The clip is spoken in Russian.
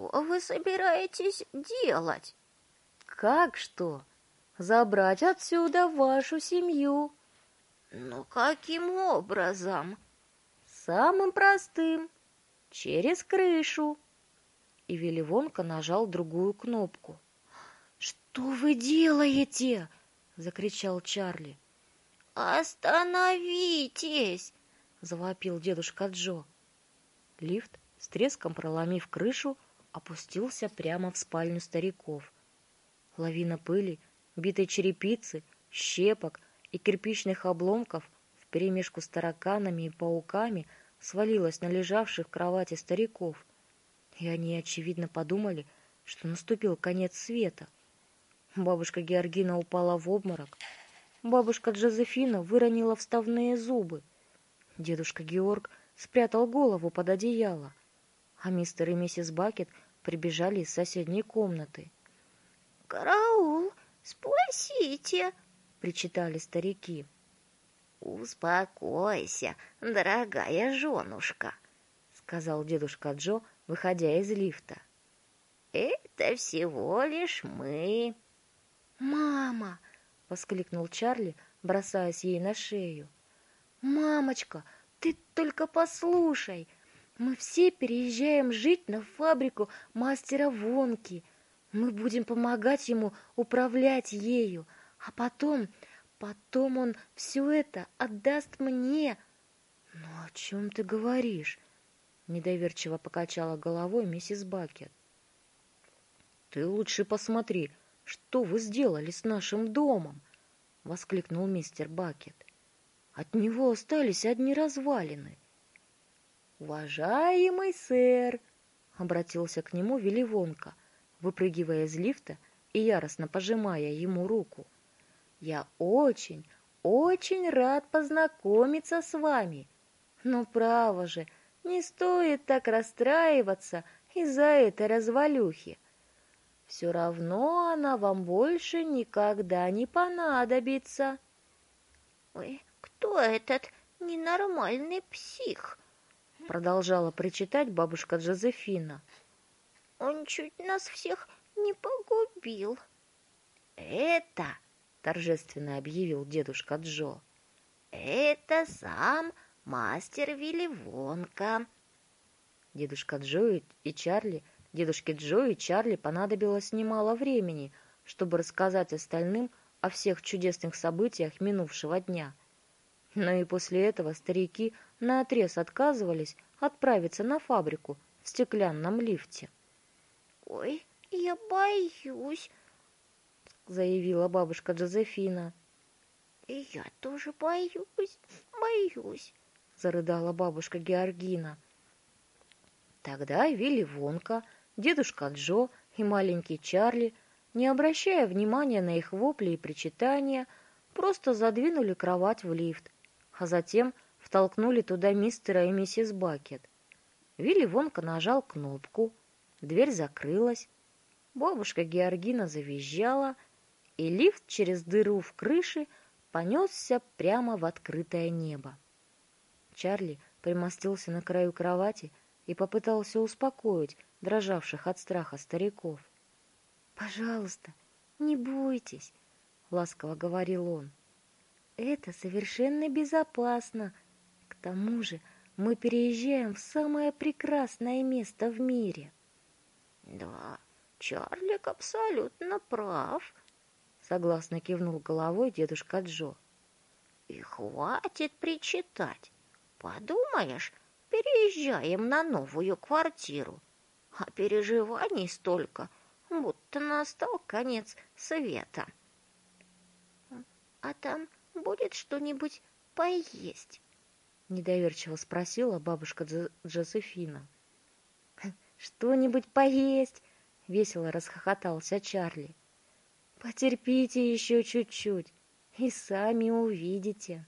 Что вы собираетесь делать? Как что? Забрать отсюда вашу семью. Ну каким образом? Самым простым. Через крышу. И Веливонка нажал другую кнопку. «Что вы делаете?» — закричал Чарли. «Остановитесь!» — завопил дедушка Джо. Лифт, с треском проломив крышу, опустился прямо в спальню стариков. Лавина пыли, битой черепицы, щепок и кирпичных обломков вперемешку с тараканами и пауками свалилась на лежавших в кровати стариков. И они, очевидно, подумали, что наступил конец света. Бабушка Георгина упала в обморок. Бабушка Джозефина выронила вставные зубы. Дедушка Георг спрятал голову под одеяло, а мистер и миссис Бакет прибежали из соседней комнаты. «Караул! Спасите!» — причитали старики. «Успокойся, дорогая женушка», — сказал дедушка Джо, выходя из лифта. «Это всего лишь мы». «Мама!» — воскликнул Чарли, бросаясь ей на шею. «Мамочка, ты только послушай! Мы все переезжаем жить на фабрику мастера Вонки. Мы будем помогать ему управлять ею, а потом, потом он все это отдаст мне». «Ну о чем ты говоришь?» — недоверчиво покачала головой миссис Бакет. «Ты лучше посмотри, что вы сделали с нашим домом!» — воскликнул мистер Бакет. От него остались одни развалины. «Уважаемый сэр!» — обратился к нему Веливонка, выпрыгивая из лифта и яростно пожимая ему руку. «Я очень, очень рад познакомиться с вами. Но, право же, не стоит так расстраиваться из-за этой развалюхи. Все равно она вам больше никогда не понадобится». «Ой, кто этот ненормальный псих?» Продолжала причитать бабушка Джозефина. «Он чуть нас всех не погубил». «Это...» — торжественно объявил дедушка Джо. «Это сам мастер Вилливонка». Дедушка Джо и Чарли, дедушке Джо и Чарли понадобилось немало времени, чтобы рассказать остальным о всех чудесных событиях минувшего дня. Но и после этого старики наотрез отказывались отправиться на фабрику в стеклянном лифте. «Ой, я боюсь», — заявила бабушка Джозефина. «Я тоже боюсь, боюсь», — зарыдала бабушка Георгина. Тогда Вилли Вонка, дедушка Джо и маленький Чарли, не обращая внимания на их вопли и причитания, просто задвинули кровать в лифт а затем втолкнули туда мистера и миссис Бакет. Вилли Вонка нажал кнопку, дверь закрылась, бабушка Георгина завизжала, и лифт через дыру в крыше понесся прямо в открытое небо. Чарли примостился на краю кровати и попытался успокоить дрожавших от страха стариков. «Пожалуйста, не бойтесь», — ласково говорил он. Это совершенно безопасно. К тому же мы переезжаем в самое прекрасное место в мире. Да, Чарлик абсолютно прав, согласно кивнул головой дедушка Джо. И хватит причитать. Подумаешь, переезжаем на новую квартиру, а переживаний столько, будто настал конец света. А там будет что-нибудь поесть?» Недоверчиво спросила бабушка Джозефина. «Что-нибудь поесть?» — весело расхохотался Чарли. «Потерпите еще чуть-чуть, и сами увидите».